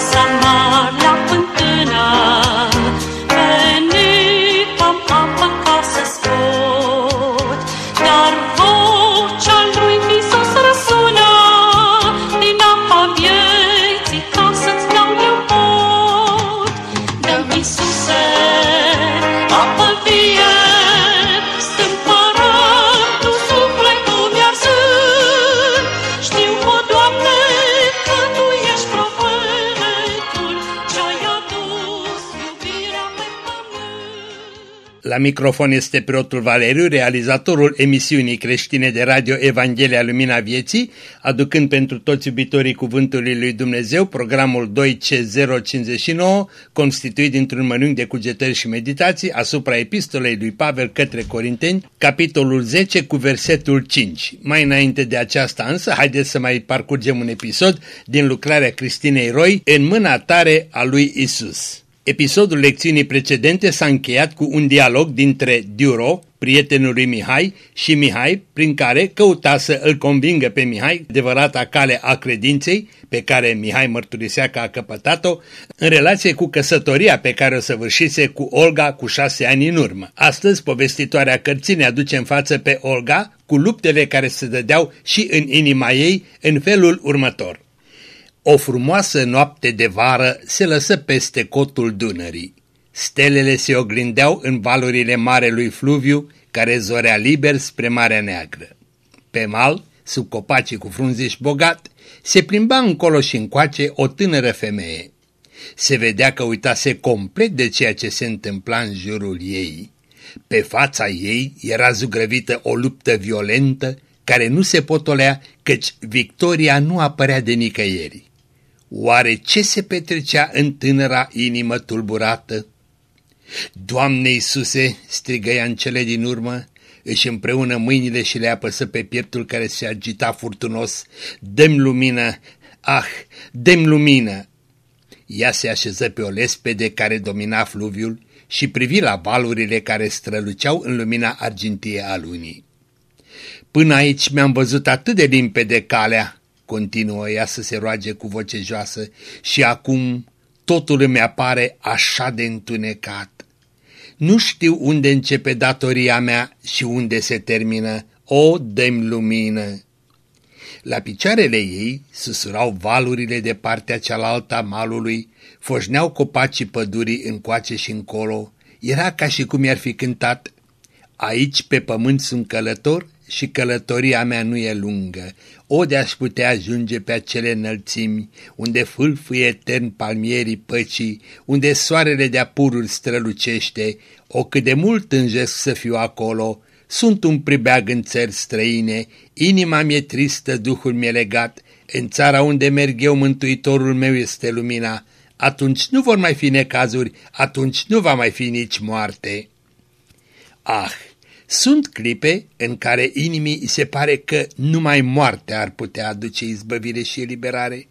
graça. Microfon este preotul Valeriu, realizatorul emisiunii creștine de radio Evanghelia Lumina Vieții, aducând pentru toți iubitorii Cuvântului Lui Dumnezeu programul 2C059, constituit dintr-un mănânc de cugetări și meditații asupra epistolei lui Pavel către Corinteni, capitolul 10 cu versetul 5. Mai înainte de aceasta însă, haideți să mai parcurgem un episod din lucrarea Cristinei Roy în mâna tare a lui Isus. Episodul lecțiunii precedente s-a încheiat cu un dialog dintre Duro, prietenul lui Mihai, și Mihai, prin care căuta să îl convingă pe Mihai, adevărata cale a credinței, pe care Mihai mărturisea că a căpătat-o, în relație cu căsătoria pe care o săvârșise cu Olga cu șase ani în urmă. Astăzi, povestitoarea cărții ne aduce în față pe Olga cu luptele care se dădeau și în inima ei în felul următor. O frumoasă noapte de vară se lăsă peste cotul Dunării. Stelele se oglindeau în valurile marelui fluviu, care zorea liber spre Marea Neagră. Pe mal, sub copacii cu frunziș bogat, se plimba încolo și încoace o tânără femeie. Se vedea că uitase complet de ceea ce se întâmpla în jurul ei. Pe fața ei era zugrăvită o luptă violentă, care nu se potolea, căci victoria nu apărea de nicăieri. Oare ce se petrecea în tânăra inimă tulburată? Doamne Iisuse, strigă ea în cele din urmă, își împreună mâinile și le apăsă pe pieptul care se agita furtunos. Dăm lumină, ah, dăm lumină! Ea se așeză pe o lespede care domina fluviul și privi la valurile care străluceau în lumina argintie a lunii. Până aici mi-am văzut atât de limpede calea, continuă ea să se roage cu voce joasă, și acum totul îmi apare așa de întunecat. Nu știu unde începe datoria mea și unde se termină. O, dăm lumină! La picioarele ei susurau valurile de partea cealaltă a malului, foșneau copacii pădurii încoace și încolo. Era ca și cum i-ar fi cântat, Aici pe pământ sunt călător și călătoria mea nu e lungă. O de-aș putea ajunge pe acele înălțimi, unde fâlfâie etern palmierii păcii, unde soarele de apururi strălucește, o cât de mult înjesc să fiu acolo, sunt un pribeag în țări străine, inima mi-e tristă, duhul mi-e legat, în țara unde merg eu, mântuitorul meu este lumina, atunci nu vor mai fi necazuri, atunci nu va mai fi nici moarte. Ah, sunt clipe în care inimii îi se pare că numai moartea ar putea aduce izbăvire și eliberare.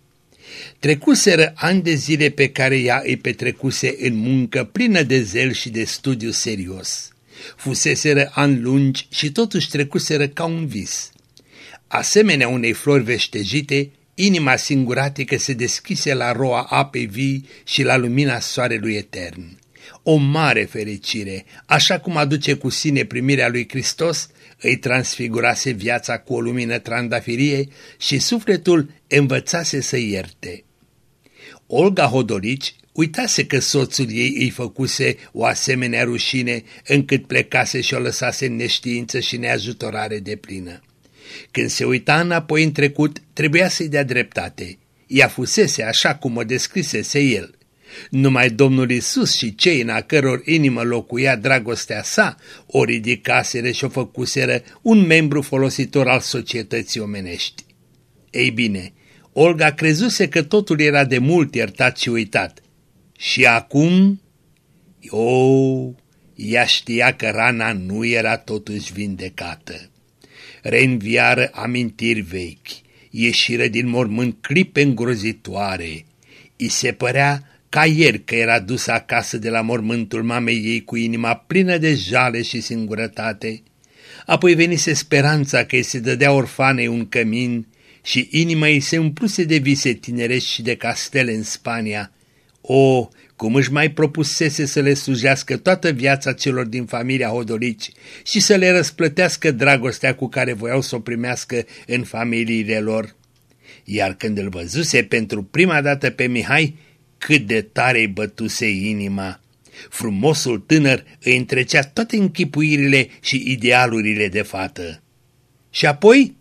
Trecuseră ani de zile pe care ea îi petrecuse în muncă plină de zel și de studiu serios. Fuseseră ani lungi și totuși trecuseră ca un vis. Asemenea unei flori veștejite, inima singuratică se deschise la roa apei vii și la lumina soarelui etern o mare fericire, așa cum aduce cu sine primirea lui Hristos, îi transfigurase viața cu o lumină trandafirie și sufletul învățase să ierte. Olga Hodorici uitase că soțul ei îi făcuse o asemenea rușine încât plecase și o lăsase în neștiință și neajutorare de plină. Când se uita înapoi în trecut, trebuia să-i dea dreptate. Ea fusese așa cum o descrisese el – numai Domnul Isus și cei în a căror inimă locuia dragostea sa o ridicaseră și o făcuseră un membru folositor al societății omenești. Ei bine, Olga crezuse că totul era de mult iertat și uitat. Și acum, o, ea știa că rana nu era totuși vindecată. Reînviară amintiri vechi, ieșire din mormânt clipe îngrozitoare. I se părea ca ieri că era dusă acasă de la mormântul mamei ei cu inima plină de jale și singurătate. Apoi venise speranța că îi se dădea orfanei un cămin și inima ei se umpluse de vise tinerești și de castele în Spania. O, cum își mai propusese să le slujească toată viața celor din familia Hodolici și să le răsplătească dragostea cu care voiau să o primească în familiile lor. Iar când îl văzuse pentru prima dată pe Mihai, cât de tare îi bătuse inima. Frumosul tânăr îi întrecea toate închipuirile și idealurile de fată. Și apoi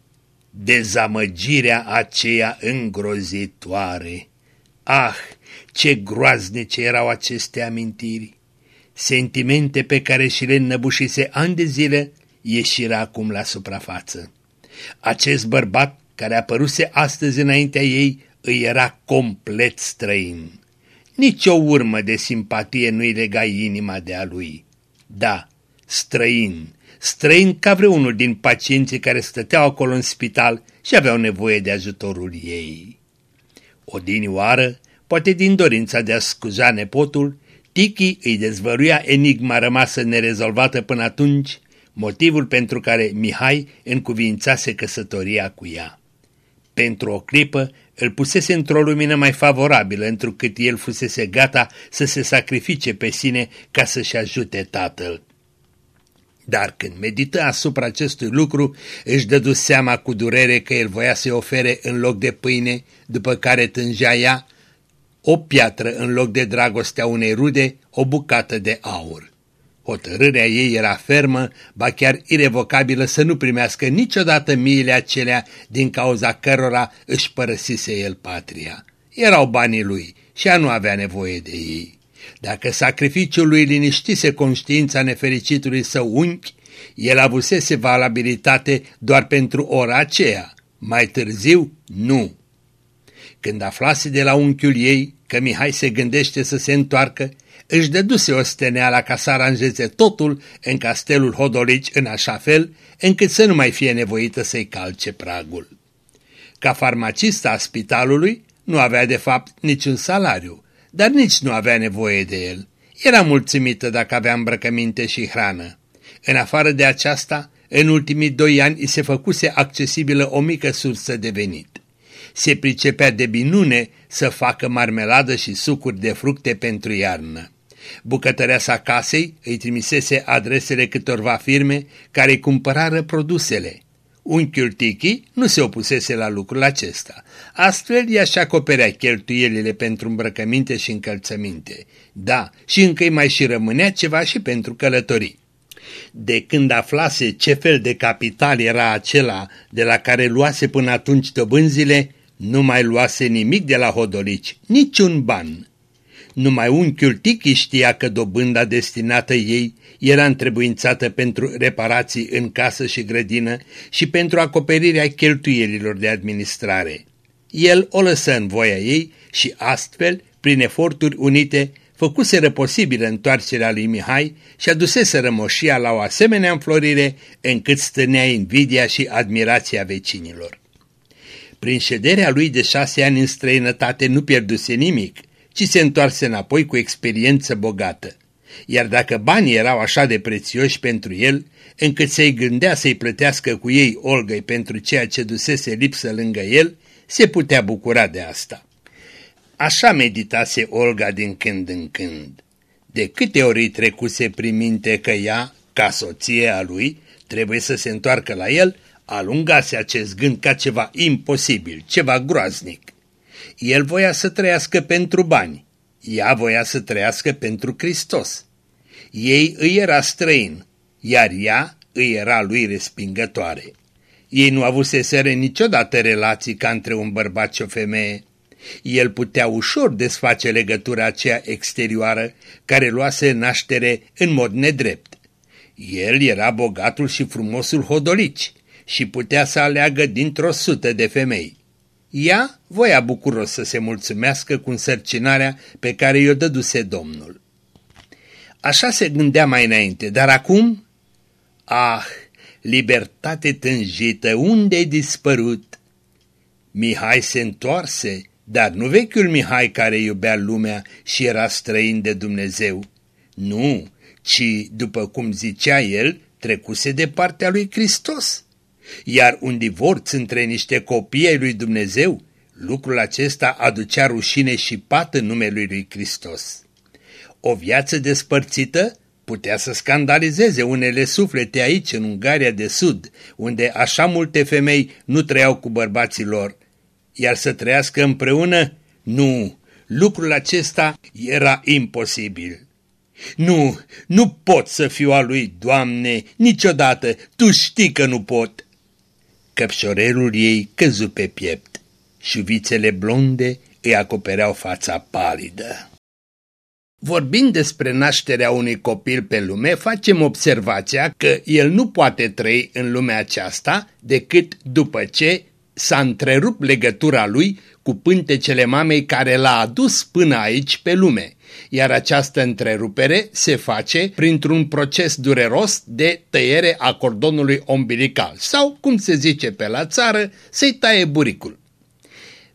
dezamăgirea aceea îngrozitoare. Ah, ce groaznice erau aceste amintiri! Sentimente pe care și le înnăbușise ani de zile ieșirea acum la suprafață. Acest bărbat care apăruse astăzi înaintea ei îi era complet străin. Nici o urmă de simpatie nu-i lega inima de a lui. Da, străin, străin ca vreunul din pacienții care stăteau acolo în spital și aveau nevoie de ajutorul ei. Odinioară, poate din dorința de a scuza nepotul, Tiki îi dezvăruia enigma rămasă nerezolvată până atunci, motivul pentru care Mihai încuvințase căsătoria cu ea. Pentru o clipă îl pusese într-o lumină mai favorabilă, întrucât el fusese gata să se sacrifice pe sine ca să-și ajute tatăl. Dar când medită asupra acestui lucru, își dădu seama cu durere că el voia să-i ofere în loc de pâine, după care tângea ea, o piatră în loc de dragostea unei rude, o bucată de aur. Hotărârea ei era fermă, ba chiar irevocabilă să nu primească niciodată miile acelea din cauza cărora își părăsise el patria. Erau banii lui și ea nu avea nevoie de ei. Dacă sacrificiul lui liniștise conștiința nefericitului său unchi, el avusese valabilitate doar pentru ora aceea. Mai târziu, nu. Când aflase de la unchiul ei că Mihai se gândește să se întoarcă, își dăduse o steneala ca să aranjeze totul în castelul Hodolici în așa fel încât să nu mai fie nevoită să-i calce pragul. Ca farmacist a spitalului nu avea de fapt niciun salariu, dar nici nu avea nevoie de el. Era mulțumită dacă avea îmbrăcăminte și hrană. În afară de aceasta, în ultimii doi ani îi se făcuse accesibilă o mică sursă de venit. Se pricepea de binune să facă marmeladă și sucuri de fructe pentru iarnă. Bucătăreasa casei îi trimisese adresele câtorva firme care îi cumpărară produsele. Unchiul Tiki nu se opusese la lucrul acesta. Astfel ea și acoperea cheltuielile pentru îmbrăcăminte și încălțăminte. Da, și încă îi mai și rămânea ceva și pentru călătorii. De când aflase ce fel de capital era acela de la care luase până atunci dobânzile, nu mai luase nimic de la hodolici, niciun ban. Numai unchiul Tichi știa că dobânda destinată ei era întrebuințată pentru reparații în casă și grădină și pentru acoperirea cheltuielilor de administrare. El o lăsă în voia ei și astfel, prin eforturi unite, făcuseră posibilă întoarcerea lui Mihai și adusese rămoșia la o asemenea înflorire încât stănea invidia și admirația vecinilor. Prin șederea lui de șase ani în străinătate nu pierduse nimic, ci se întoarse înapoi cu experiență bogată. Iar dacă banii erau așa de prețioși pentru el, încât să-i gândea să-i plătească cu ei Olgăi pentru ceea ce dusese lipsă lângă el, se putea bucura de asta. Așa meditase Olga din când în când. De câte ori îi trecuse prin minte că ea, ca soție a lui, trebuie să se întoarcă la el, alungase acest gând ca ceva imposibil, ceva groaznic. El voia să trăiască pentru bani, ea voia să trăiască pentru Hristos. Ei îi era străin, iar ea îi era lui respingătoare. Ei nu avuseseră niciodată relații ca între un bărbat și o femeie. El putea ușor desface legătura aceea exterioară care luase naștere în mod nedrept. El era bogatul și frumosul hodolici și putea să aleagă dintr-o sută de femei. Ea voia bucuros să se mulțumească cu însărcinarea pe care i-o dăduse Domnul. Așa se gândea mai înainte, dar acum... Ah, libertate tânjită, unde-ai dispărut? Mihai se întoarse, dar nu vechiul Mihai care iubea lumea și era străin de Dumnezeu. Nu, ci, după cum zicea el, trecuse de partea lui Hristos Iar un divorț între niște copii ai lui Dumnezeu, lucrul acesta aducea rușine și pată numelui lui Hristos. O viață despărțită putea să scandalizeze unele suflete aici, în Ungaria de Sud, unde așa multe femei nu trăiau cu bărbații lor, iar să trăiască împreună, nu, lucrul acesta era imposibil. Nu, nu pot să fiu a lui, Doamne, niciodată, Tu știi că nu pot. Căpșorelul ei căzu pe piept și vițele blonde îi acopereau fața palidă. Vorbind despre nașterea unui copil pe lume, facem observația că el nu poate trăi în lumea aceasta decât după ce s-a întrerupt legătura lui cu pântecele mamei care l-a adus până aici pe lume, iar această întrerupere se face printr-un proces dureros de tăiere a cordonului ombilical sau, cum se zice pe la țară, să-i taie buricul.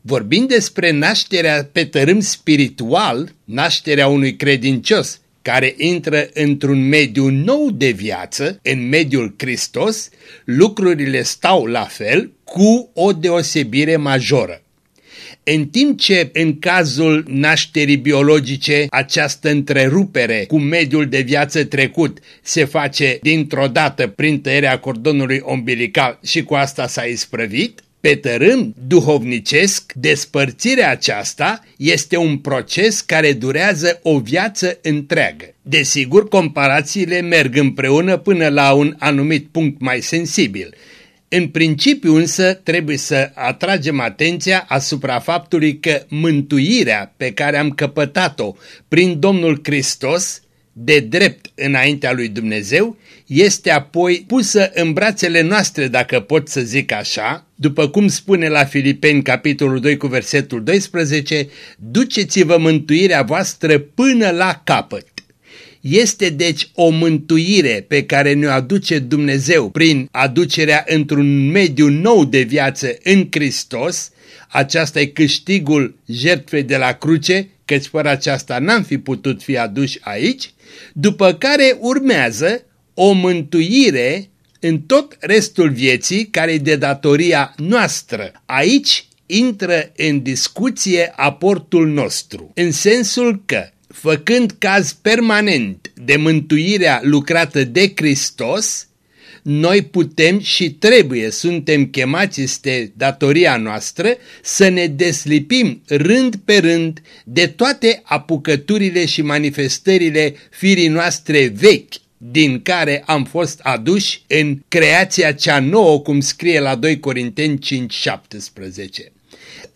Vorbind despre nașterea pe tărâm spiritual, nașterea unui credincios care intră într-un mediu nou de viață, în mediul Hristos, lucrurile stau la fel cu o deosebire majoră. În timp ce în cazul nașterii biologice această întrerupere cu mediul de viață trecut se face dintr-o dată prin tăierea cordonului umbilical și cu asta s-a isprăvit, pe tărâm duhovnicesc, despărțirea aceasta este un proces care durează o viață întreagă. Desigur, comparațiile merg împreună până la un anumit punct mai sensibil. În principiu însă trebuie să atragem atenția asupra faptului că mântuirea pe care am căpătat-o prin Domnul Hristos de drept înaintea lui Dumnezeu, este apoi pusă în brațele noastre, dacă pot să zic așa, după cum spune la Filipeni capitolul 2 cu versetul 12, duceți-vă mântuirea voastră până la capăt. Este deci o mântuire pe care ne-o aduce Dumnezeu prin aducerea într-un mediu nou de viață în Hristos, aceasta e câștigul jertfei de la cruce, căci fără aceasta n-am fi putut fi aduși aici, după care urmează o mântuire în tot restul vieții care e de datoria noastră. Aici intră în discuție aportul nostru, în sensul că, făcând caz permanent de mântuirea lucrată de Hristos, noi putem și trebuie, suntem chemați, este datoria noastră, să ne deslipim rând pe rând de toate apucăturile și manifestările firii noastre vechi, din care am fost aduși în creația cea nouă, cum scrie la 2 Corinteni 5:17.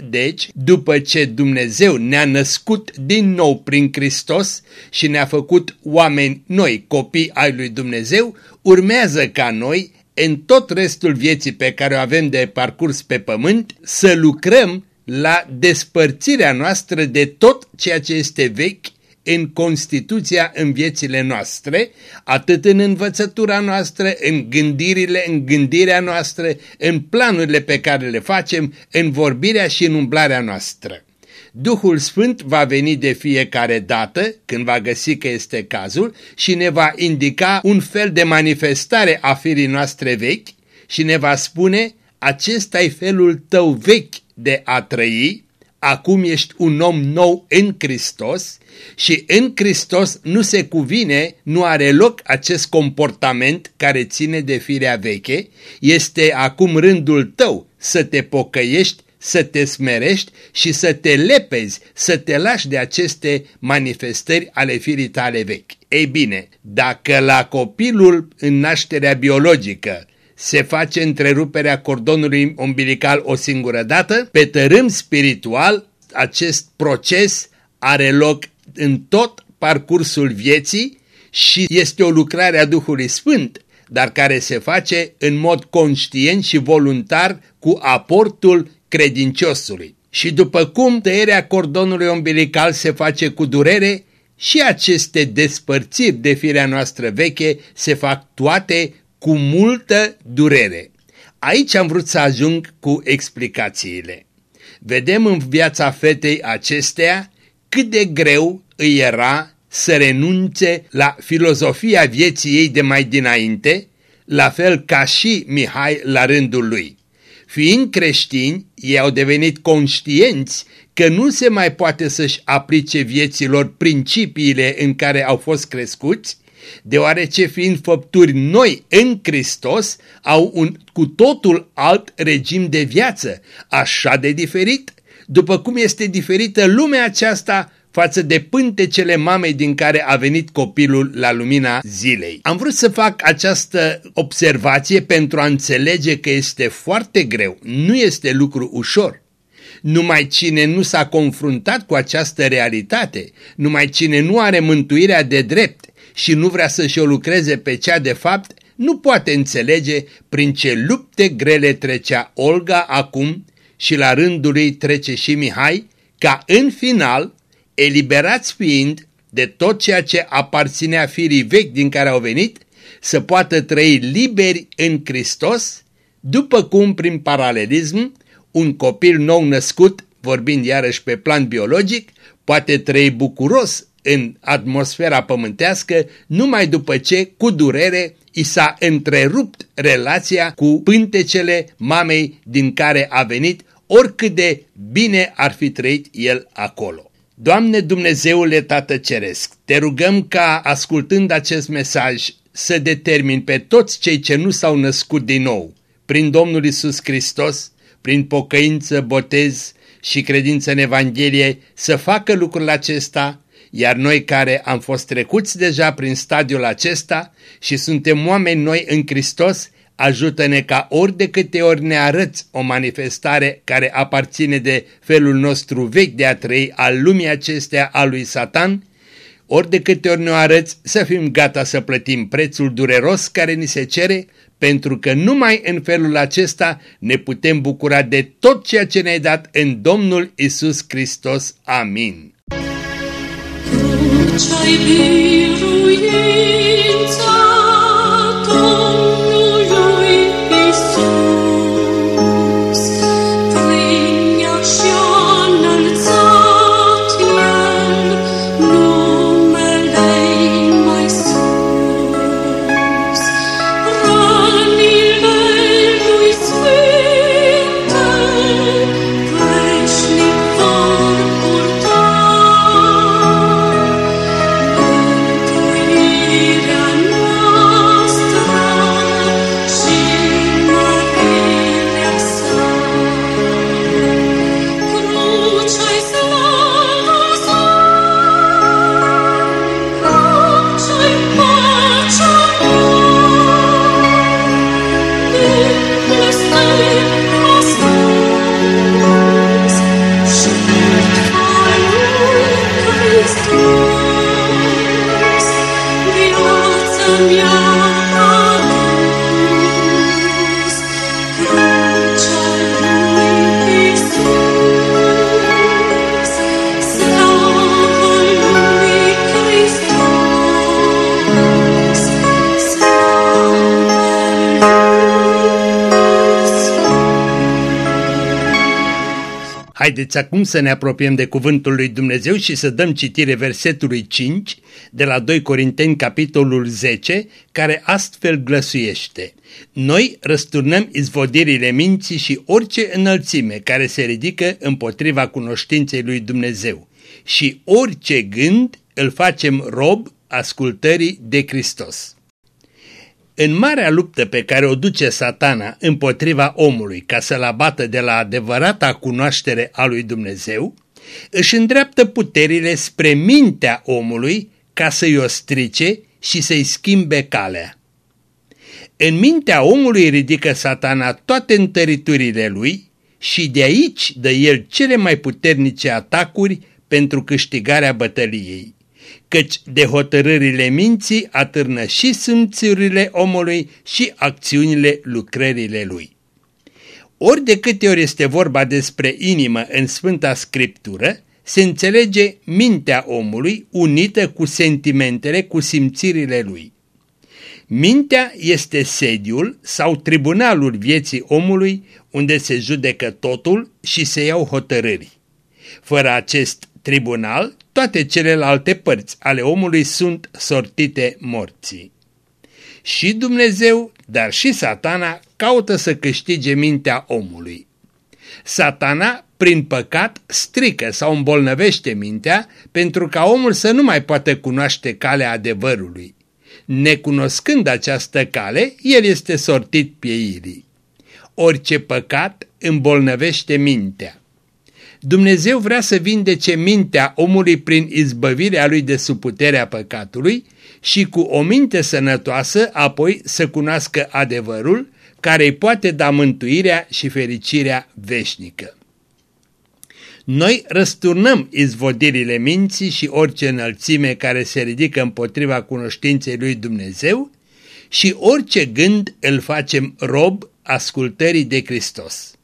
Deci, după ce Dumnezeu ne-a născut din nou prin Hristos și ne-a făcut oameni noi, copii ai lui Dumnezeu, urmează ca noi, în tot restul vieții pe care o avem de parcurs pe pământ, să lucrăm la despărțirea noastră de tot ceea ce este vechi în Constituția în viețile noastre, atât în învățătura noastră, în gândirile, în gândirea noastră, în planurile pe care le facem, în vorbirea și în umblarea noastră. Duhul Sfânt va veni de fiecare dată, când va găsi că este cazul, și ne va indica un fel de manifestare a firii noastre vechi și ne va spune, acesta e felul tău vechi de a trăi, acum ești un om nou în Hristos și în Hristos nu se cuvine, nu are loc acest comportament care ține de firea veche, este acum rândul tău să te pocăiești, să te smerești și să te lepezi, să te lași de aceste manifestări ale firii tale vechi. Ei bine, dacă la copilul în nașterea biologică se face întreruperea cordonului umbilical o singură dată, pe tărâm spiritual acest proces are loc în tot parcursul vieții și este o lucrare a Duhului Sfânt, dar care se face în mod conștient și voluntar cu aportul credinciosului. Și după cum tăierea cordonului umbilical se face cu durere, și aceste despărțiri de firea noastră veche se fac toate cu multă durere. Aici am vrut să ajung cu explicațiile. Vedem în viața fetei acestea cât de greu îi era să renunțe la filozofia vieții ei de mai dinainte, la fel ca și Mihai la rândul lui. Fiind creștini, ei au devenit conștienți că nu se mai poate să-și aplice vieților principiile în care au fost crescuți, deoarece fiind făpturi noi în Hristos, au un cu totul alt regim de viață, așa de diferit, după cum este diferită lumea aceasta față de pântecele mamei din care a venit copilul la lumina zilei. Am vrut să fac această observație pentru a înțelege că este foarte greu, nu este lucru ușor. Numai cine nu s-a confruntat cu această realitate, numai cine nu are mântuirea de drept și nu vrea să-și o lucreze pe cea de fapt, nu poate înțelege prin ce lupte grele trecea Olga acum și la rândul ei trece și Mihai, ca în final eliberați fiind de tot ceea ce aparținea firii vechi din care au venit, să poată trăi liberi în Hristos, după cum, prin paralelism, un copil nou născut, vorbind iarăși pe plan biologic, poate trăi bucuros în atmosfera pământească numai după ce, cu durere, i s-a întrerupt relația cu pântecele mamei din care a venit, oricât de bine ar fi trăit el acolo. Doamne Dumnezeule Tată Ceresc, te rugăm ca, ascultând acest mesaj, să determin pe toți cei ce nu s-au născut din nou, prin Domnul Isus Hristos, prin pocăință, botez și credință în Evanghelie, să facă lucrul acesta, iar noi care am fost trecuți deja prin stadiul acesta și suntem oameni noi în Hristos, ajută-ne ca ori de câte ori ne arăți o manifestare care aparține de felul nostru vechi de a trăi al lumii acestea a lui Satan, ori de câte ori ne arăți să fim gata să plătim prețul dureros care ni se cere, pentru că numai în felul acesta ne putem bucura de tot ceea ce ne-ai dat în Domnul Isus Hristos. Amin. Crucea-i biruința Haideți acum să ne apropiem de cuvântul lui Dumnezeu și să dăm citire versetului 5 de la 2 Corinteni capitolul 10, care astfel glăsuiește. Noi răsturnăm izvodirile minții și orice înălțime care se ridică împotriva cunoștinței lui Dumnezeu și orice gând îl facem rob ascultării de Hristos. În marea luptă pe care o duce satana împotriva omului ca să-l abată de la adevărata cunoaștere a lui Dumnezeu, își îndreaptă puterile spre mintea omului ca să-i o strice și să-i schimbe calea. În mintea omului ridică satana toate întăriturile lui și de aici dă el cele mai puternice atacuri pentru câștigarea bătăliei căci de hotărârile minții atârnă și simțurile omului și acțiunile lucrările lui. Ori de câte ori este vorba despre inimă în Sfânta Scriptură, se înțelege mintea omului unită cu sentimentele, cu simțirile lui. Mintea este sediul sau tribunalul vieții omului unde se judecă totul și se iau hotărâri. Fără acest tribunal, toate celelalte părți ale omului sunt sortite morții. Și Dumnezeu dar și satana caută să câștige mintea omului. Satana, prin păcat, strică sau îmbolnăvește mintea pentru ca omul să nu mai poată cunoaște calea adevărului. Necunoscând această cale, el este sortit pieirii. Orice păcat îmbolnăvește mintea. Dumnezeu vrea să vindece mintea omului prin izbăvirea lui de sub puterea păcatului și cu o minte sănătoasă apoi să cunoască adevărul care îi poate da mântuirea și fericirea veșnică. Noi răsturnăm izvodirile minții și orice înălțime care se ridică împotriva cunoștinței lui Dumnezeu și orice gând îl facem rob ascultării de Hristos.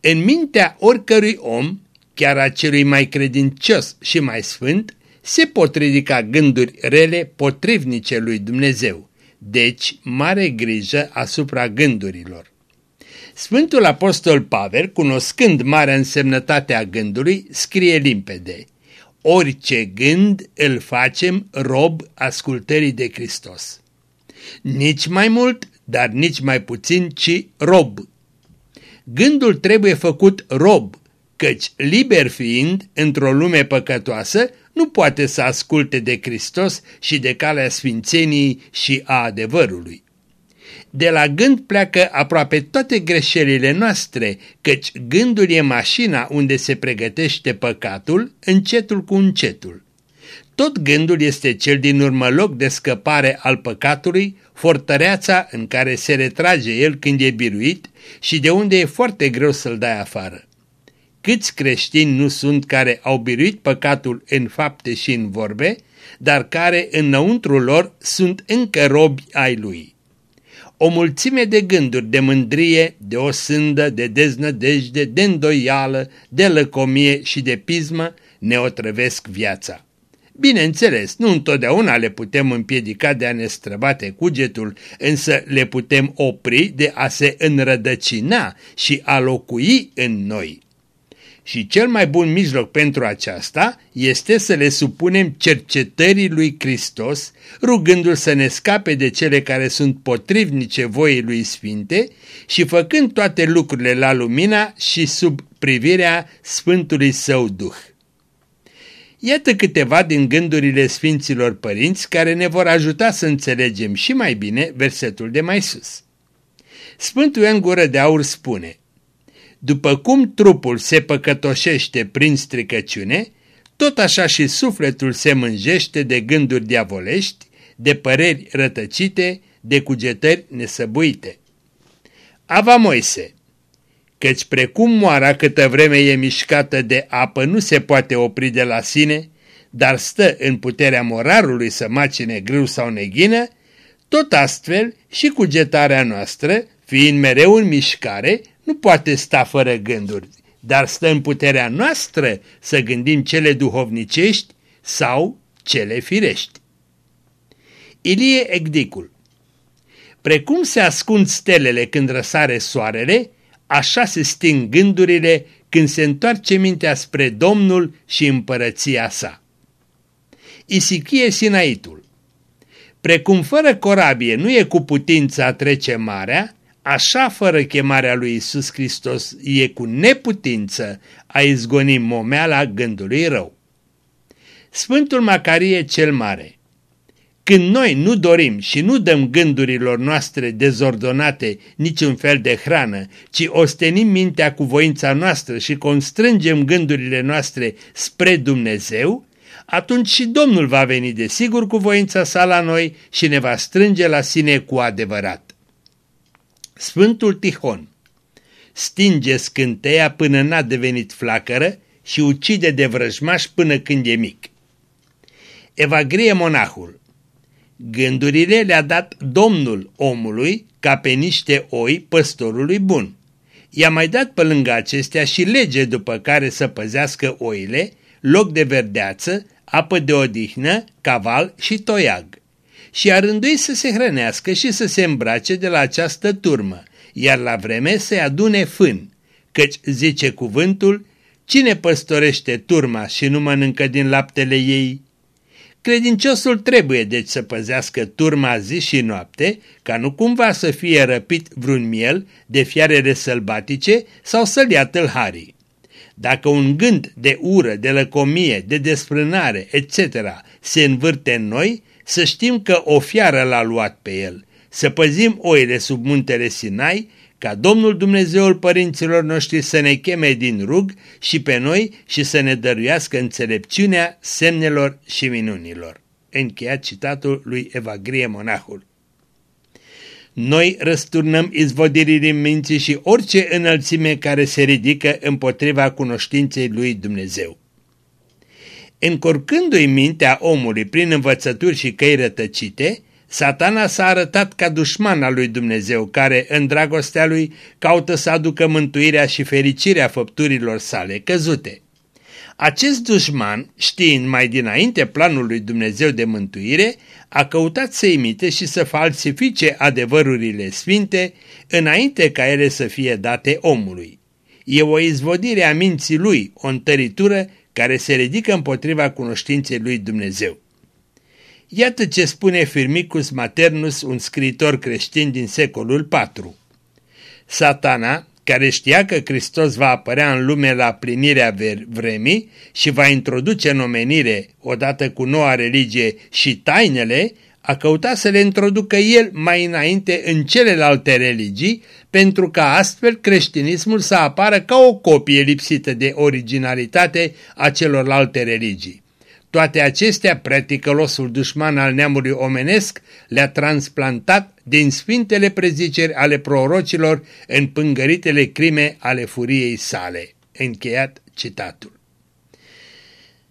În mintea oricărui om, chiar a celui mai credincios și mai sfânt, se pot ridica gânduri rele potrivnice lui Dumnezeu, deci mare grijă asupra gândurilor. Sfântul Apostol Pavel, cunoscând marea însemnătate a gândului, scrie limpede, Orice gând îl facem rob ascultării de Hristos. Nici mai mult, dar nici mai puțin, ci rob. Gândul trebuie făcut rob, căci liber fiind, într-o lume păcătoasă, nu poate să asculte de Hristos și de calea sfințenii și a adevărului. De la gând pleacă aproape toate greșelile noastre, căci gândul e mașina unde se pregătește păcatul, încetul cu încetul. Tot gândul este cel din urmă loc de scăpare al păcatului, fortăreața în care se retrage el când e biruit și de unde e foarte greu să-l dai afară. Câți creștini nu sunt care au biruit păcatul în fapte și în vorbe, dar care înăuntru lor sunt încă robi ai lui. O mulțime de gânduri de mândrie, de osândă, de deznădejde, de îndoială, de lăcomie și de pismă ne otrăvesc viața. Bineînțeles, nu întotdeauna le putem împiedica de a ne străbate cugetul, însă le putem opri de a se înrădăcina și a locui în noi. Și cel mai bun mijloc pentru aceasta este să le supunem cercetării lui Hristos, rugându-L să ne scape de cele care sunt potrivnice voii lui Sfinte și făcând toate lucrurile la lumina și sub privirea Sfântului Său Duh. Iată câteva din gândurile Sfinților Părinți care ne vor ajuta să înțelegem și mai bine versetul de mai sus. Sfântul Ioan Gură de Aur spune după cum trupul se păcătoșește prin stricăciune, tot așa și sufletul se mânjește de gânduri diavolești, de păreri rătăcite, de cugetări nesăbuite. Ava Moise Căci precum moara câtă vreme e mișcată de apă nu se poate opri de la sine, dar stă în puterea morarului să macine grâu sau neghină, tot astfel și cugetarea noastră, fiind mereu în mișcare, nu poate sta fără gânduri, dar stă în puterea noastră să gândim cele duhovnicești sau cele firești. Ilie Egdicul Precum se ascund stelele când răsare soarele, așa se sting gândurile când se întoarce mintea spre Domnul și împărăția sa. Isichie Sinaitul Precum fără corabie nu e cu putință a trece marea, așa fără chemarea lui Isus Hristos e cu neputință a izgoni momeala gândului rău. Sfântul Macarie cel Mare Când noi nu dorim și nu dăm gândurilor noastre dezordonate niciun fel de hrană, ci ostenim mintea cu voința noastră și constrângem gândurile noastre spre Dumnezeu, atunci și Domnul va veni de sigur cu voința sa la noi și ne va strânge la sine cu adevărat. Sfântul Tihon Stinge scânteia până n-a devenit flacără și ucide de vrăjmaș până când e mic. Evagrie monahul Gândurile le-a dat Domnul omului ca pe niște oi păstorului bun. I-a mai dat pe lângă acestea și lege după care să păzească oile, loc de verdeață, apă de odihnă, caval și toiag și a rânduit să se hrănească și să se îmbrace de la această turmă, iar la vreme să-i adune fân, căci, zice cuvântul, cine păstorește turma și nu mănâncă din laptele ei? Credinciosul trebuie deci să păzească turma zi și noapte, ca nu cumva să fie răpit vreun miel de fiarele sălbatice sau să-l ia tâlharii. Dacă un gând de ură, de lăcomie, de desfrânare, etc. se învârte în noi, să știm că o fiară l-a luat pe el. Să păzim oile sub muntele Sinai, ca Domnul Dumnezeul părinților noștri să ne cheme din rug și pe noi și să ne dăruiască înțelepciunea semnelor și minunilor. Încheiat citatul lui Evagrie Monahul. Noi răsturnăm izvodirii minții și orice înălțime care se ridică împotriva cunoștinței lui Dumnezeu. Încorcându-i mintea omului prin învățături și căi rătăcite, satana s-a arătat ca dușman al lui Dumnezeu, care, în dragostea lui, caută să aducă mântuirea și fericirea făpturilor sale căzute. Acest dușman, știind mai dinainte planul lui Dumnezeu de mântuire, a căutat să imite și să falsifice adevărurile sfinte înainte ca ele să fie date omului. E o izvodire a minții lui, o întăritură care se ridică împotriva cunoștinței lui Dumnezeu. Iată ce spune Firmicus Maternus, un scriitor creștin din secolul IV. Satana, care știa că Hristos va apărea în lume la plinirea vremii și va introduce în omenire, odată cu noua religie și tainele, a căutat să le introducă el mai înainte în celelalte religii, pentru ca astfel creștinismul să apară ca o copie lipsită de originalitate a celorlalte religii. Toate acestea, preticălosul dușman al neamului omenesc le-a transplantat din sfintele preziceri ale prorocilor în pângăritele crime ale furiei sale. Încheiat citatul.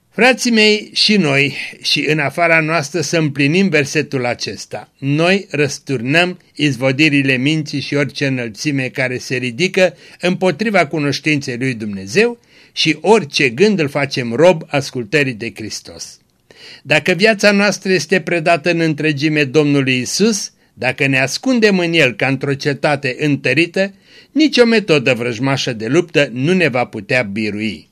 Frații mei și noi și în afara noastră să împlinim versetul acesta. Noi răsturnăm izvodirile minții și orice înălțime care se ridică împotriva cunoștinței lui Dumnezeu și orice gând îl facem rob ascultării de Hristos. Dacă viața noastră este predată în întregime Domnului Isus, dacă ne ascundem în El ca într-o cetate întărită, nicio metodă vrăjmașă de luptă nu ne va putea birui.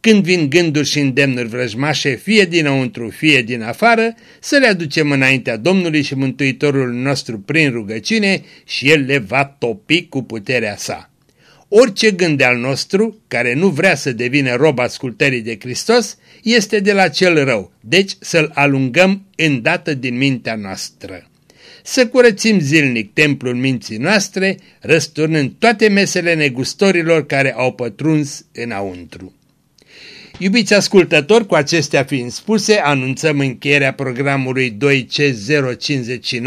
Când vin gânduri și îndemnuri vrăjmașe, fie dinăuntru, fie din afară, să le aducem înaintea Domnului și Mântuitorul nostru prin rugăciune și El le va topi cu puterea sa. Orice gând al nostru, care nu vrea să devină rob ascultării de Hristos, este de la cel rău, deci să-l alungăm îndată din mintea noastră. Să curățim zilnic templul minții noastre, răsturnând toate mesele negustorilor care au pătruns înăuntru. Iubiți ascultători, cu acestea fiind spuse, anunțăm încheierea programului 2C059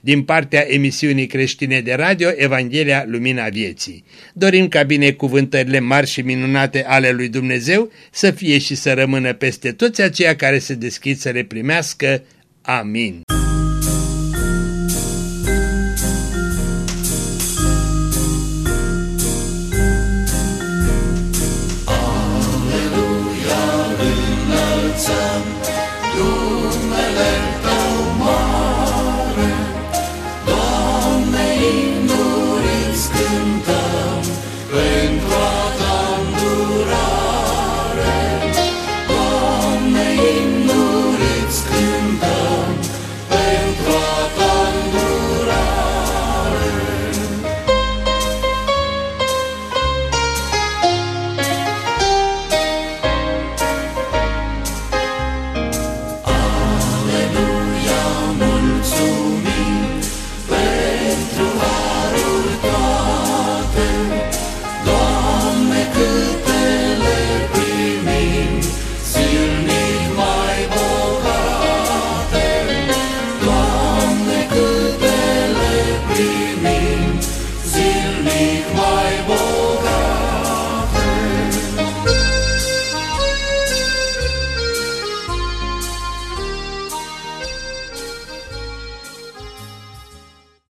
din partea emisiunii creștine de radio Evanghelia Lumina Vieții. Dorim ca binecuvântările mari și minunate ale lui Dumnezeu să fie și să rămână peste toți aceia care se deschid să le primească. Amin.